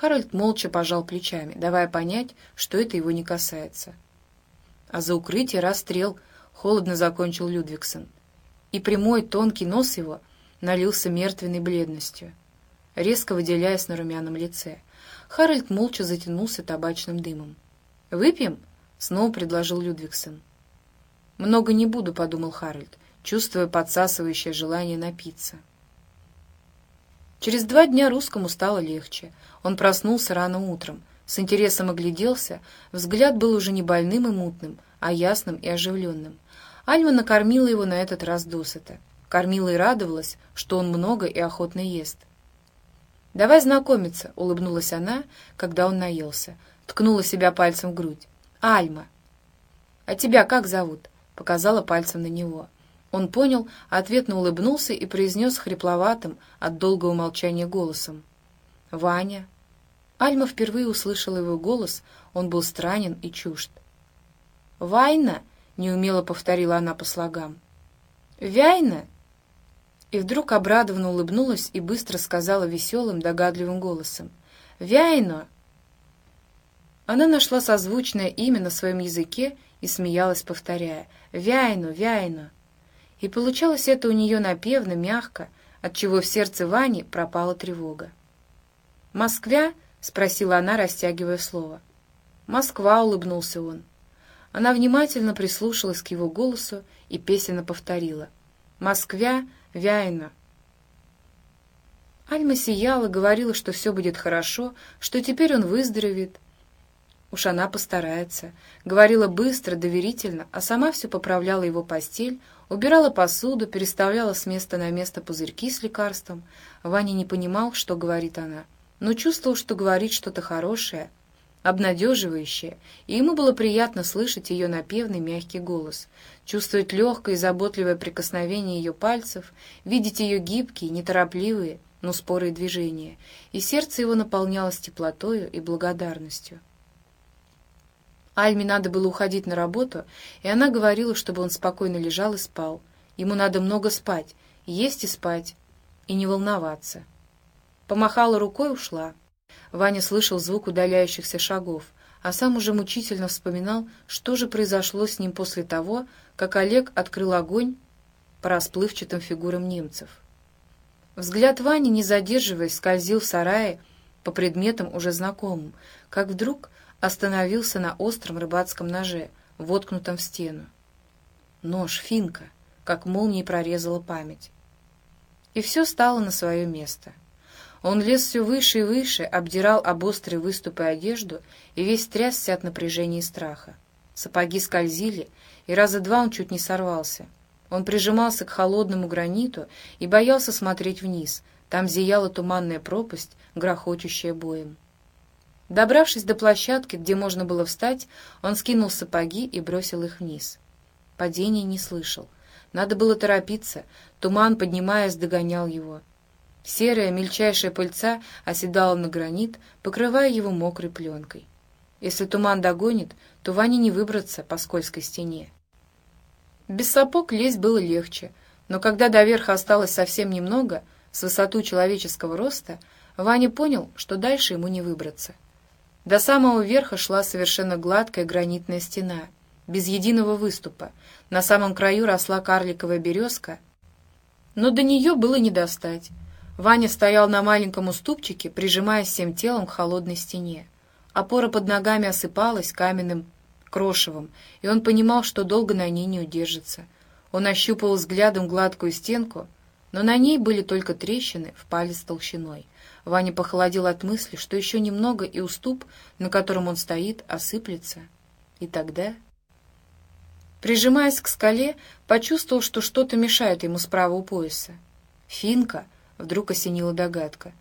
Харальд молча пожал плечами, давая понять, что это его не касается. А за укрытие расстрел, холодно закончил Людвигсон. И прямой тонкий нос его налился мертвенной бледностью, резко выделяясь на румяном лице. Харальд молча затянулся табачным дымом. «Выпьем?» — снова предложил Людвигсон. «Много не буду», — подумал Харальд, чувствуя подсасывающее желание напиться. Через два дня русскому стало легче. Он проснулся рано утром, с интересом огляделся, взгляд был уже не больным и мутным, а ясным и оживленным. Альма накормила его на этот раз досыта. Кормила и радовалась, что он много и охотно ест. «Давай знакомиться», — улыбнулась она, когда он наелся. Ткнула себя пальцем в грудь. «Альма». «А тебя как зовут?» — показала пальцем на него. Он понял, ответно улыбнулся и произнес хрипловатым от долгого молчания голосом. «Ваня». Альма впервые услышала его голос, он был странен и чужд. «Вайна?» — неумело повторила она по слогам. «Вяйна?» И вдруг обрадованно улыбнулась и быстро сказала веселым, догадливым голосом. «Вяйно!» Она нашла созвучное имя на своем языке и смеялась, повторяя «Вяйну, Вяйну!» И получалось это у нее напевно, мягко, отчего в сердце Вани пропала тревога. «Москвя?» — спросила она, растягивая слово. «Москва», — улыбнулся он. Она внимательно прислушалась к его голосу и песенно повторила. «Москвя, Вяйна». Альма сияла, говорила, что все будет хорошо, что теперь он выздоровеет, Уж она постарается. Говорила быстро, доверительно, а сама все поправляла его постель, убирала посуду, переставляла с места на место пузырьки с лекарством. Ваня не понимал, что говорит она, но чувствовал, что говорит что-то хорошее, обнадеживающее, и ему было приятно слышать ее напевный мягкий голос, чувствовать легкое и заботливое прикосновение ее пальцев, видеть ее гибкие, неторопливые, но спорые движения, и сердце его наполнялось теплотою и благодарностью. Альме надо было уходить на работу, и она говорила, чтобы он спокойно лежал и спал. Ему надо много спать, есть и спать, и не волноваться. Помахала рукой, ушла. Ваня слышал звук удаляющихся шагов, а сам уже мучительно вспоминал, что же произошло с ним после того, как Олег открыл огонь по расплывчатым фигурам немцев. Взгляд Вани, не задерживаясь, скользил в сарае по предметам уже знакомым, как вдруг остановился на остром рыбацком ноже, воткнутом в стену. Нож, финка, как молнией прорезала память. И все стало на свое место. Он лез все выше и выше, обдирал об острые выступы одежду и весь трясся от напряжения и страха. Сапоги скользили, и раза два он чуть не сорвался. Он прижимался к холодному граниту и боялся смотреть вниз. Там зияла туманная пропасть, грохочущая боем. Добравшись до площадки, где можно было встать, он скинул сапоги и бросил их вниз. Падения не слышал. Надо было торопиться. Туман, поднимаясь, догонял его. Серая, мельчайшая пыльца оседала на гранит, покрывая его мокрой пленкой. Если туман догонит, то Ване не выбраться по скользкой стене. Без сапог лезть было легче, но когда до верха осталось совсем немного, с высоту человеческого роста, Ваня понял, что дальше ему не выбраться — до самого верха шла совершенно гладкая гранитная стена, без единого выступа. На самом краю росла карликовая березка, но до нее было не достать. Ваня стоял на маленьком уступчике, прижимаясь всем телом к холодной стене. Опора под ногами осыпалась каменным крошевом, и он понимал, что долго на ней не удержится. Он ощупал взглядом гладкую стенку, но на ней были только трещины в палец толщиной — Ваня похолодел от мысли, что еще немного, и уступ, на котором он стоит, осыплется. И тогда... Прижимаясь к скале, почувствовал, что что-то мешает ему справа у пояса. «Финка!» — вдруг осенила догадка.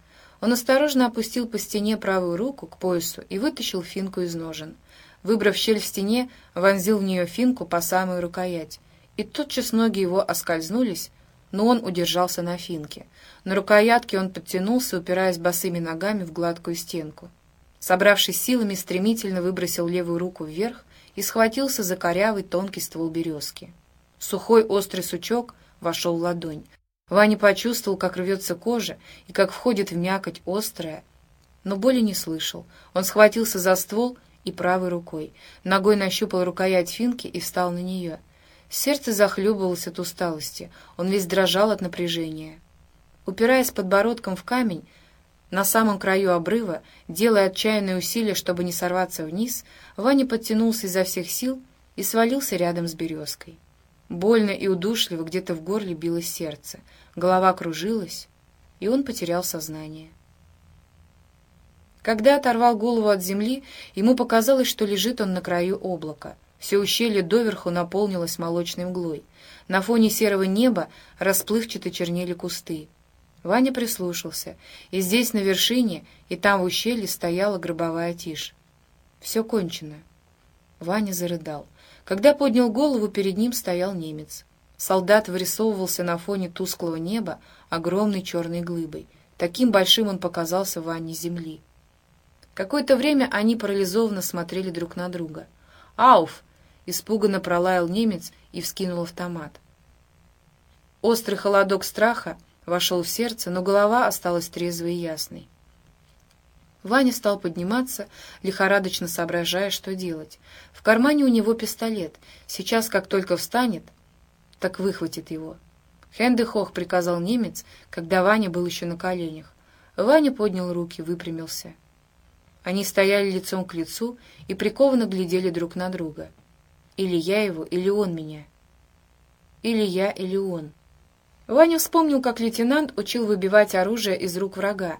Он осторожно опустил по стене правую руку к поясу и вытащил финку из ножен. Выбрав щель в стене, вонзил в нее финку по самую рукоять. И тотчас ноги его оскользнулись, но он удержался на финке. На рукоятке он подтянулся, упираясь босыми ногами в гладкую стенку. Собравшись силами, стремительно выбросил левую руку вверх и схватился за корявый тонкий ствол березки. Сухой острый сучок вошел в ладонь. Ваня почувствовал, как рвется кожа и как входит в мякоть острая, но боли не слышал. Он схватился за ствол и правой рукой. Ногой нащупал рукоять финки и встал на нее. Сердце захлебывалось от усталости. Он весь дрожал от напряжения. Упираясь подбородком в камень, на самом краю обрыва, делая отчаянные усилия, чтобы не сорваться вниз, Ваня подтянулся изо всех сил и свалился рядом с березкой. Больно и удушливо где-то в горле билось сердце, голова кружилась, и он потерял сознание. Когда оторвал голову от земли, ему показалось, что лежит он на краю облака. Все ущелье доверху наполнилось молочной мглой. На фоне серого неба расплывчато чернели кусты. Ваня прислушался, и здесь, на вершине, и там в ущелье стояла гробовая тишь. Все кончено. Ваня зарыдал. Когда поднял голову, перед ним стоял немец. Солдат вырисовывался на фоне тусклого неба огромной черной глыбой. Таким большим он показался Ване земли. Какое-то время они парализованно смотрели друг на друга. «Ауф!» — испуганно пролаял немец и вскинул автомат. Острый холодок страха вошел в сердце, но голова осталась трезвой и ясной. Ваня стал подниматься, лихорадочно соображая, что делать. В кармане у него пистолет. Сейчас, как только встанет, так выхватит его. «Хендехох», — приказал немец, когда Ваня был еще на коленях. Ваня поднял руки, выпрямился — они стояли лицом к лицу и прикованно глядели друг на друга. Или я его, или он меня. Или я, или он. Ваня вспомнил, как лейтенант учил выбивать оружие из рук врага.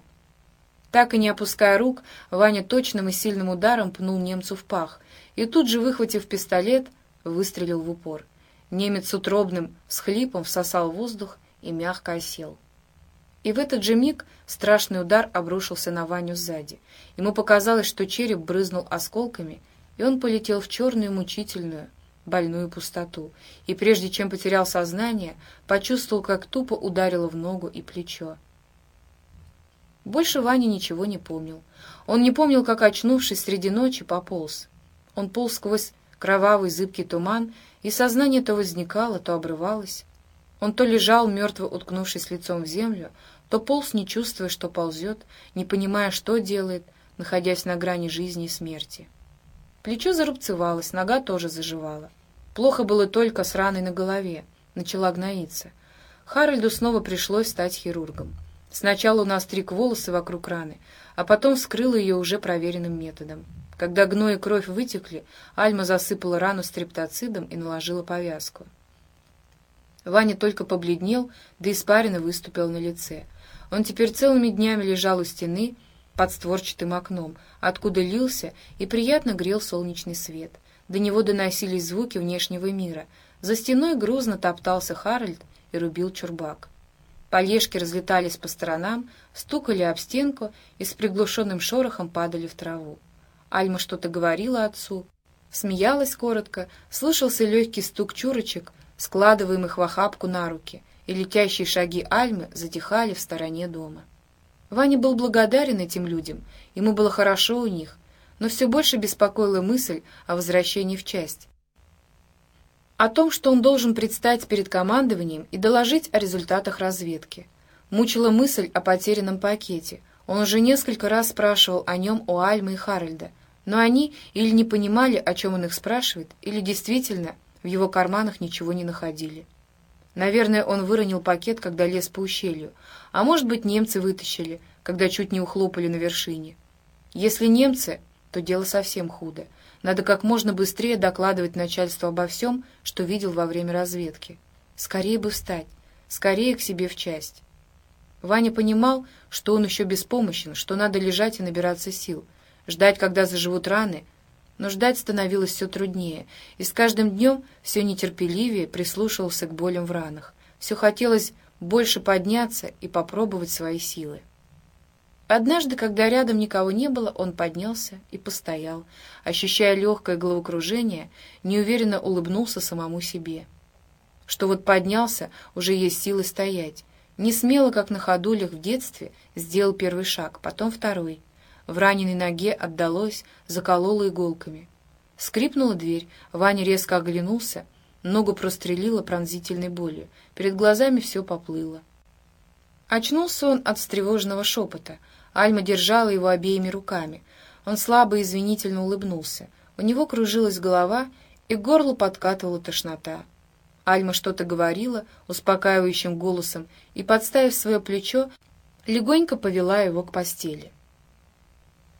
Так и не опуская рук, Ваня точным и сильным ударом пнул немцу в пах и тут же, выхватив пистолет, выстрелил в упор. Немец с утробным схлипом всосал воздух и мягко осел. И в этот же миг страшный удар обрушился на Ваню сзади. Ему показалось, что череп брызнул осколками, и он полетел в черную мучительную, больную пустоту. И прежде чем потерял сознание, почувствовал, как тупо ударило в ногу и плечо. Больше Ваня ничего не помнил. Он не помнил, как, очнувшись среди ночи, пополз. Он полз сквозь кровавый зыбкий туман, и сознание то возникало, то обрывалось. Он то лежал, мертво уткнувшись лицом в землю, то полз, не чувствуя, что ползет, не понимая, что делает, находясь на грани жизни и смерти. Плечо зарубцевалось, нога тоже заживала. Плохо было только с раной на голове, начала гноиться. Харальду снова пришлось стать хирургом. Сначала он остриг волосы вокруг раны, а потом вскрыл ее уже проверенным методом. Когда гной и кровь вытекли, Альма засыпала рану стрептоцидом и наложила повязку. Ваня только побледнел, да испарина выступила на лице — он теперь целыми днями лежал у стены под створчатым окном, откуда лился и приятно грел солнечный свет. До него доносились звуки внешнего мира. За стеной грузно топтался Харальд и рубил чурбак. Полежки разлетались по сторонам, стукали об стенку и с приглушенным шорохом падали в траву. Альма что-то говорила отцу, смеялась коротко, слышался легкий стук чурочек, складываемых в охапку на руки — и летящие шаги Альмы затихали в стороне дома. Ваня был благодарен этим людям, ему было хорошо у них, но все больше беспокоила мысль о возвращении в часть. О том, что он должен предстать перед командованием и доложить о результатах разведки. Мучила мысль о потерянном пакете. Он уже несколько раз спрашивал о нем у Альмы и Харальда, но они или не понимали, о чем он их спрашивает, или действительно в его карманах ничего не находили. Наверное, он выронил пакет, когда лез по ущелью. А может быть, немцы вытащили, когда чуть не ухлопали на вершине. Если немцы, то дело совсем худо. Надо как можно быстрее докладывать начальству обо всем, что видел во время разведки. Скорее бы встать, скорее к себе в часть. Ваня понимал, что он еще беспомощен, что надо лежать и набираться сил, ждать, когда заживут раны — но ждать становилось все труднее, и с каждым днем все нетерпеливее прислушивался к болям в ранах. Все хотелось больше подняться и попробовать свои силы. Однажды, когда рядом никого не было, он поднялся и постоял, ощущая легкое головокружение, неуверенно улыбнулся самому себе. Что вот поднялся, уже есть силы стоять. Не смело, как на ходулях в детстве, сделал первый шаг, потом второй — в раненой ноге отдалось, закололо иголками. Скрипнула дверь, Ваня резко оглянулся, ногу прострелила пронзительной болью, перед глазами все поплыло. Очнулся он от встревоженного шепота. Альма держала его обеими руками. Он слабо и извинительно улыбнулся. У него кружилась голова, и к горлу подкатывала тошнота. Альма что-то говорила успокаивающим голосом и, подставив свое плечо, легонько повела его к постели.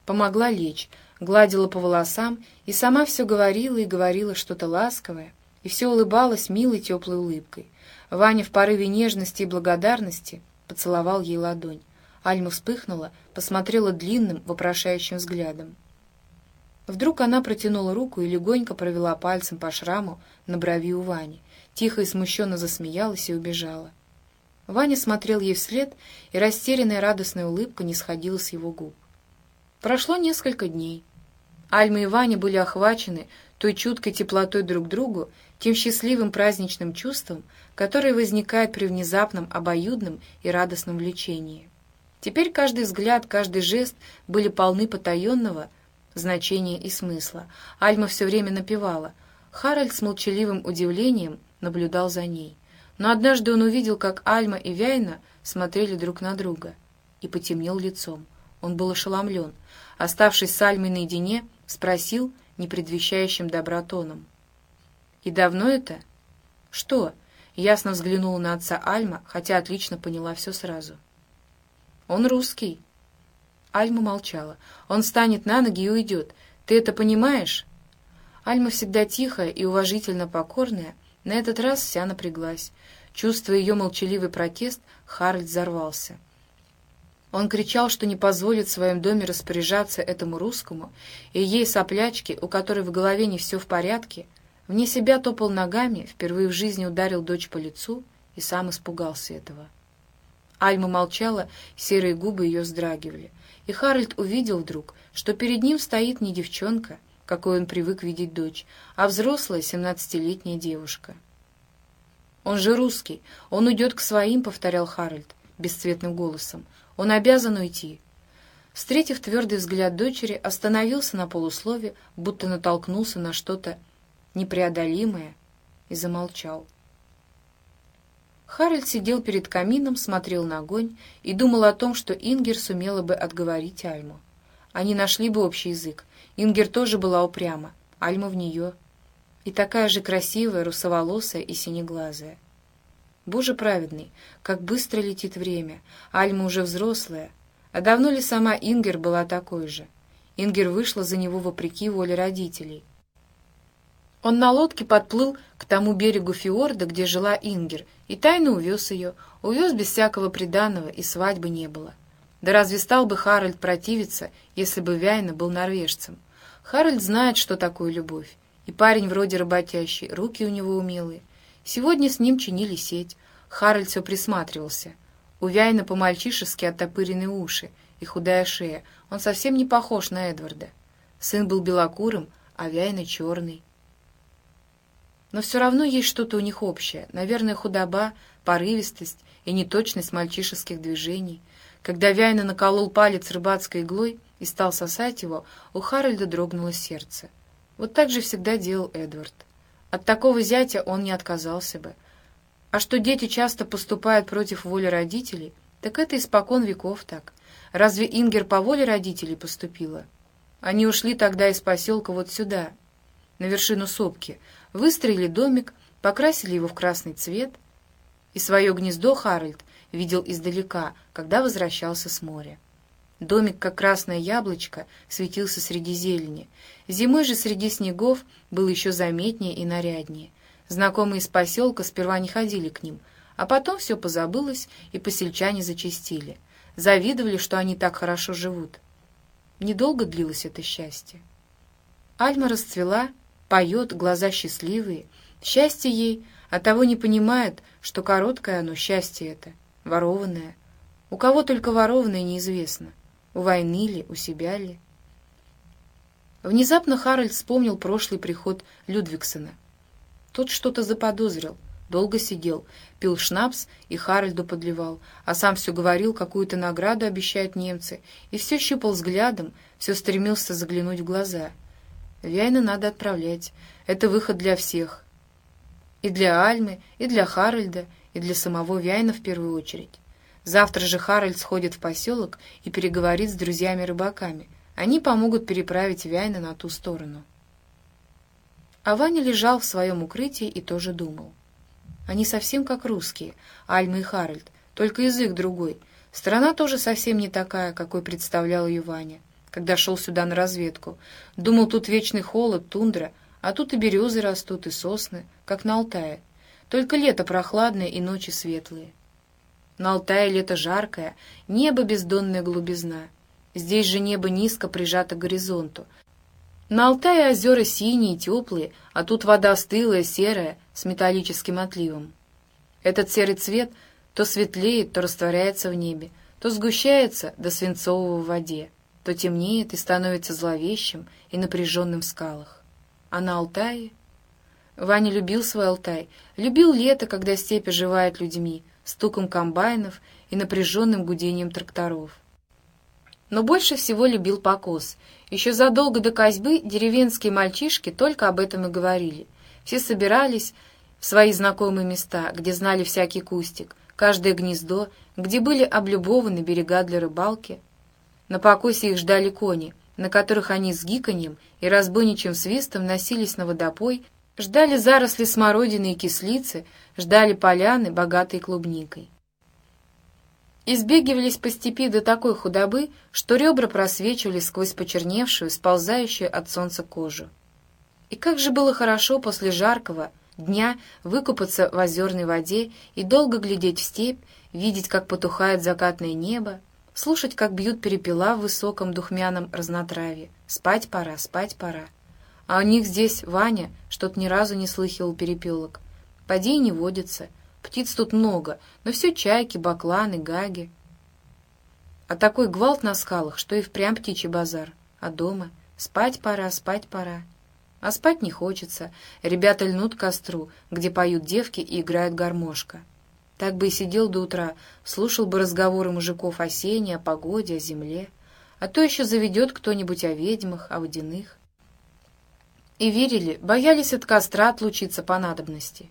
Помогла лечь, гладила по волосам и сама все говорила и говорила что-то ласковое, и все улыбалась милой теплой улыбкой. Ваня в порыве нежности и благодарности поцеловал ей ладонь. Альма вспыхнула, посмотрела длинным, вопрошающим взглядом. Вдруг она протянула руку и легонько провела пальцем по шраму на брови у Вани, тихо и смущенно засмеялась и убежала. Ваня смотрел ей вслед, и растерянная радостная улыбка не сходила с его губ. Прошло несколько дней. Альма и Ваня были охвачены той чуткой теплотой друг к другу, тем счастливым праздничным чувством, которое возникает при внезапном, обоюдном и радостном влечении. Теперь каждый взгляд, каждый жест были полны потаенного значения и смысла. Альма все время напевала. Харальд с молчаливым удивлением наблюдал за ней. Но однажды он увидел, как Альма и Вяйна смотрели друг на друга, и потемнел лицом. Он был ошеломлен. Оставшись с Альмой наедине, спросил непредвещающим добротоном. «И давно это?» «Что?» Ясно взглянула на отца Альма, хотя отлично поняла все сразу. Он русский». Альма молчала. «Он встанет на ноги и уйдет. Ты это понимаешь?» Альма всегда тихая и уважительно покорная, на этот раз вся напряглась. Чувствуя ее молчаливый протест, Харальд взорвался. Он кричал, что не позволит в своем доме распоряжаться этому русскому, и ей соплячке, у которой в голове не все в порядке, вне себя топал ногами, впервые в жизни ударил дочь по лицу и сам испугался этого. Альма молчала, серые губы ее вздрагивали. И Харальд увидел вдруг, что перед ним стоит не девчонка, какой он привык видеть дочь, а взрослая семнадцатилетняя девушка. «Он же русский, он уйдет к своим», — повторял Харальд бесцветным голосом. «Он обязан уйти». Встретив твердый взгляд дочери, остановился на полуслове, будто натолкнулся на что-то непреодолимое, и замолчал. Харальд сидел перед камином, смотрел на огонь и думал о том, что Ингер сумела бы отговорить Альму. Они нашли бы общий язык. Ингер тоже была упряма, Альма в нее. И такая же красивая, русоволосая и синеглазая. Боже праведный, как быстро летит время. Альма уже взрослая. А давно ли сама Ингер была такой же? Ингер вышла за него вопреки воле родителей — он на лодке подплыл к тому берегу фьорда, где жила Ингер, и тайно увез ее, увез без всякого приданого, и свадьбы не было. Да разве стал бы Харальд противиться, если бы Вяйна был норвежцем? Харальд знает, что такое любовь, и парень вроде работящий, руки у него умелые. Сегодня с ним чинили сеть. Харальд все присматривался. У Вяйна по-мальчишески оттопырены уши и худая шея. Он совсем не похож на Эдварда. Сын был белокурым, а Вяйна черный. Но все равно есть что-то у них общее. Наверное, худоба, порывистость и неточность мальчишеских движений. Когда Вяйна наколол палец рыбацкой иглой и стал сосать его, у Харальда дрогнуло сердце. Вот так же всегда делал Эдвард. От такого зятя он не отказался бы. А что дети часто поступают против воли родителей, так это испокон веков так. Разве Ингер по воле родителей поступила? Они ушли тогда из поселка вот сюда, на вершину сопки, выстроили домик, покрасили его в красный цвет, и свое гнездо Харальд видел издалека, когда возвращался с моря. Домик, как красное яблочко, светился среди зелени. Зимой же среди снегов был еще заметнее и наряднее. Знакомые из поселка сперва не ходили к ним, а потом все позабылось, и посельчане зачастили. Завидовали, что они так хорошо живут. Недолго длилось это счастье. Альма расцвела, поет, глаза счастливые. Счастье ей, а того не понимает, что короткое оно, счастье это, ворованное. У кого только ворованное неизвестно, у войны ли, у себя ли. Внезапно Харальд вспомнил прошлый приход Людвигсона. Тот что-то заподозрил, долго сидел, пил шнапс и Харальду подливал, а сам все говорил, какую-то награду обещают немцы, и все щупал взглядом, все стремился заглянуть в глаза — Вяйна надо отправлять. Это выход для всех. И для Альмы, и для Харальда, и для самого Вяйна в первую очередь. Завтра же Харальд сходит в поселок и переговорит с друзьями-рыбаками. Они помогут переправить Вяйна на ту сторону. А Ваня лежал в своем укрытии и тоже думал. Они совсем как русские, Альма и Харальд, только язык другой. Страна тоже совсем не такая, какой представлял ее Ваня, когда шел сюда на разведку. Думал, тут вечный холод, тундра, а тут и березы растут, и сосны, как на Алтае. Только лето прохладное и ночи светлые. На Алтае лето жаркое, небо бездонная глубизна. Здесь же небо низко прижато к горизонту, на Алтае озера синие, теплые, а тут вода стылая, серая, с металлическим отливом. Этот серый цвет то светлеет, то растворяется в небе, то сгущается до свинцового в воде, то темнеет и становится зловещим и напряженным в скалах. А на Алтае... Ваня любил свой Алтай, любил лето, когда степь оживает людьми, стуком комбайнов и напряженным гудением тракторов. Но больше всего любил покос. Еще задолго до козьбы деревенские мальчишки только об этом и говорили. Все собирались в свои знакомые места, где знали всякий кустик, каждое гнездо, где были облюбованы берега для рыбалки. На покосе их ждали кони, на которых они с гиканьем и разбойничьим свистом носились на водопой, ждали заросли смородины и кислицы, ждали поляны, богатые клубникой избегивались по степи до такой худобы, что ребра просвечивали сквозь почерневшую, сползающую от солнца кожу. И как же было хорошо после жаркого дня выкупаться в озерной воде и долго глядеть в степь, видеть, как потухает закатное небо, слушать, как бьют перепела в высоком духмяном разнотравье. Спать пора, спать пора. А у них здесь Ваня что-то ни разу не слыхивал перепелок. Поди и не водится — Птиц тут много, но все чайки, бакланы, гаги. А такой гвалт на скалах, что и впрямь птичий базар. А дома? Спать пора, спать пора. А спать не хочется. Ребята льнут к костру, где поют девки и играет гармошка. Так бы и сидел до утра, слушал бы разговоры мужиков о сене, о погоде, о земле. А то еще заведет кто-нибудь о ведьмах, о водяных. И верили, боялись от костра отлучиться по надобности.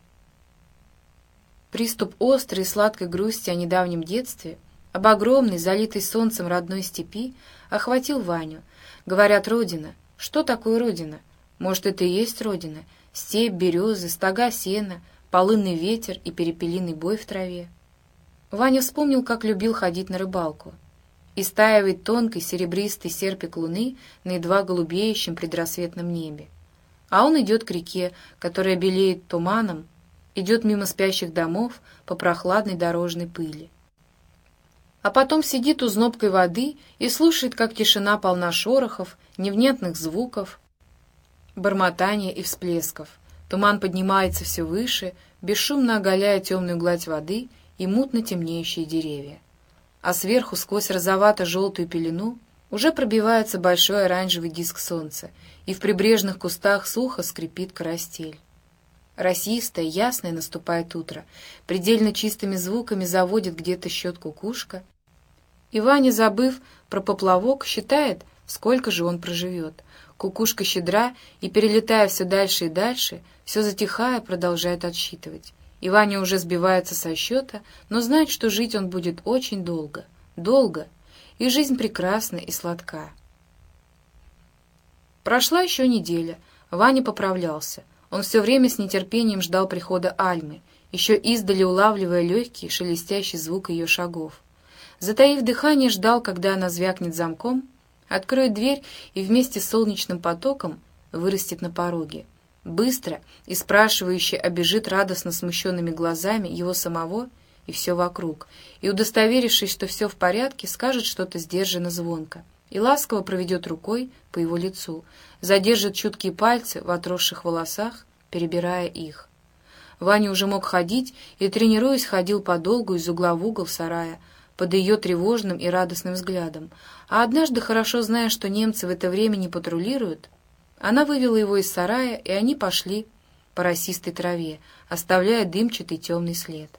Приступ острой и сладкой грусти о недавнем детстве, об огромной, залитой солнцем родной степи, охватил Ваню. Говорят, Родина. Что такое Родина? Может, это и есть Родина? Степь, березы, стога сена, полынный ветер и перепелиный бой в траве. Ваня вспомнил, как любил ходить на рыбалку. И стаивает тонкий серебристый серпик луны на едва голубеющем предрассветном небе. А он идет к реке, которая белеет туманом, идет мимо спящих домов по прохладной дорожной пыли. А потом сидит у знобкой воды и слушает, как тишина полна шорохов, невнятных звуков, бормотания и всплесков. Туман поднимается все выше, бесшумно оголяя темную гладь воды и мутно темнеющие деревья. А сверху, сквозь розовато-желтую пелену, уже пробивается большой оранжевый диск солнца, и в прибрежных кустах сухо скрипит карастель. Расистое, ясное наступает утро. Предельно чистыми звуками заводит где-то щетку кукушка. И Ваня, забыв про поплавок, считает, сколько же он проживет. Кукушка щедра и, перелетая все дальше и дальше, все затихая, продолжает отсчитывать. И Ваня уже сбивается со счета, но знает, что жить он будет очень долго. Долго. И жизнь прекрасна и сладка. Прошла еще неделя. Ваня поправлялся — он все время с нетерпением ждал прихода Альмы, еще издали улавливая легкий, шелестящий звук ее шагов. Затаив дыхание, ждал, когда она звякнет замком, откроет дверь и вместе с солнечным потоком вырастет на пороге. Быстро и спрашивающе обежит радостно смущенными глазами его самого и все вокруг, и, удостоверившись, что все в порядке, скажет что-то сдержанно звонко и ласково проведет рукой по его лицу, задержит чуткие пальцы в отросших волосах, перебирая их. Ваня уже мог ходить и, тренируясь, ходил подолгу из угла в угол сарая, под ее тревожным и радостным взглядом. А однажды, хорошо зная, что немцы в это время не патрулируют, она вывела его из сарая, и они пошли по росистой траве, оставляя дымчатый темный след.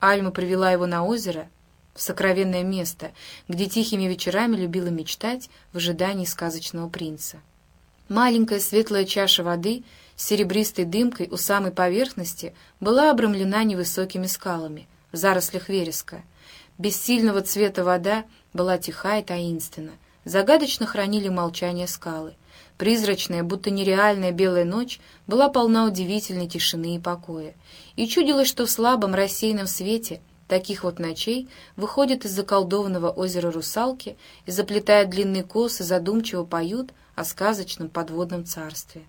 Альма привела его на озеро, в сокровенное место, где тихими вечерами любила мечтать в ожидании сказочного принца. Маленькая светлая чаша воды с серебристой дымкой у самой поверхности была обрамлена невысокими скалами в зарослях вереска. Бессильного цвета вода была тиха и таинственна. Загадочно хранили молчание скалы. Призрачная, будто нереальная белая ночь была полна удивительной тишины и покоя. И чудилось, что в слабом рассеянном свете таких вот ночей выходят из заколдованного озера русалки и, заплетая длинные косы, задумчиво поют о сказочном подводном царстве.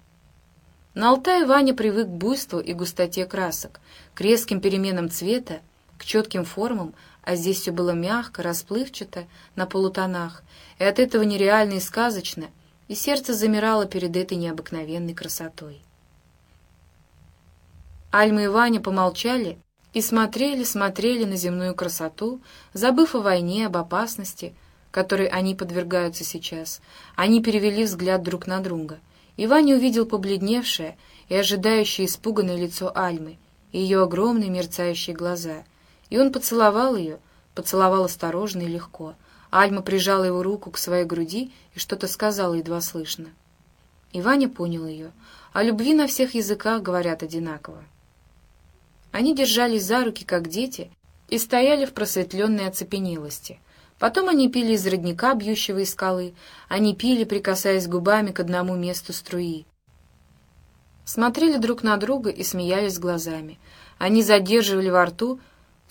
На Алтае Ваня привык к буйству и густоте красок, к резким переменам цвета, к четким формам, а здесь все было мягко, расплывчато, на полутонах, и от этого нереально и сказочно, и сердце замирало перед этой необыкновенной красотой. Альма и Ваня помолчали и смотрели, смотрели на земную красоту, забыв о войне, об опасности, которой они подвергаются сейчас. Они перевели взгляд друг на друга — и Ваня увидел побледневшее и ожидающее испуганное лицо Альмы и ее огромные мерцающие глаза. И он поцеловал ее, поцеловал осторожно и легко. Альма прижала его руку к своей груди и что-то сказала едва слышно. И Ваня понял ее. О любви на всех языках говорят одинаково. Они держались за руки, как дети, и стояли в просветленной оцепенелости — Потом они пили из родника, бьющего из скалы. Они пили, прикасаясь губами к одному месту струи. Смотрели друг на друга и смеялись глазами. Они задерживали во рту,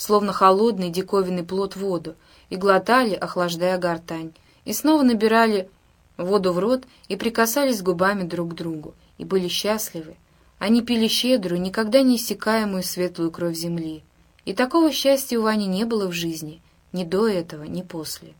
словно холодный диковинный плод, воду, и глотали, охлаждая гортань, и снова набирали воду в рот и прикасались губами друг к другу, и были счастливы. Они пили щедрую, никогда не иссякаемую светлую кровь земли. И такого счастья у Вани не было в жизни — ни до этого, ни после.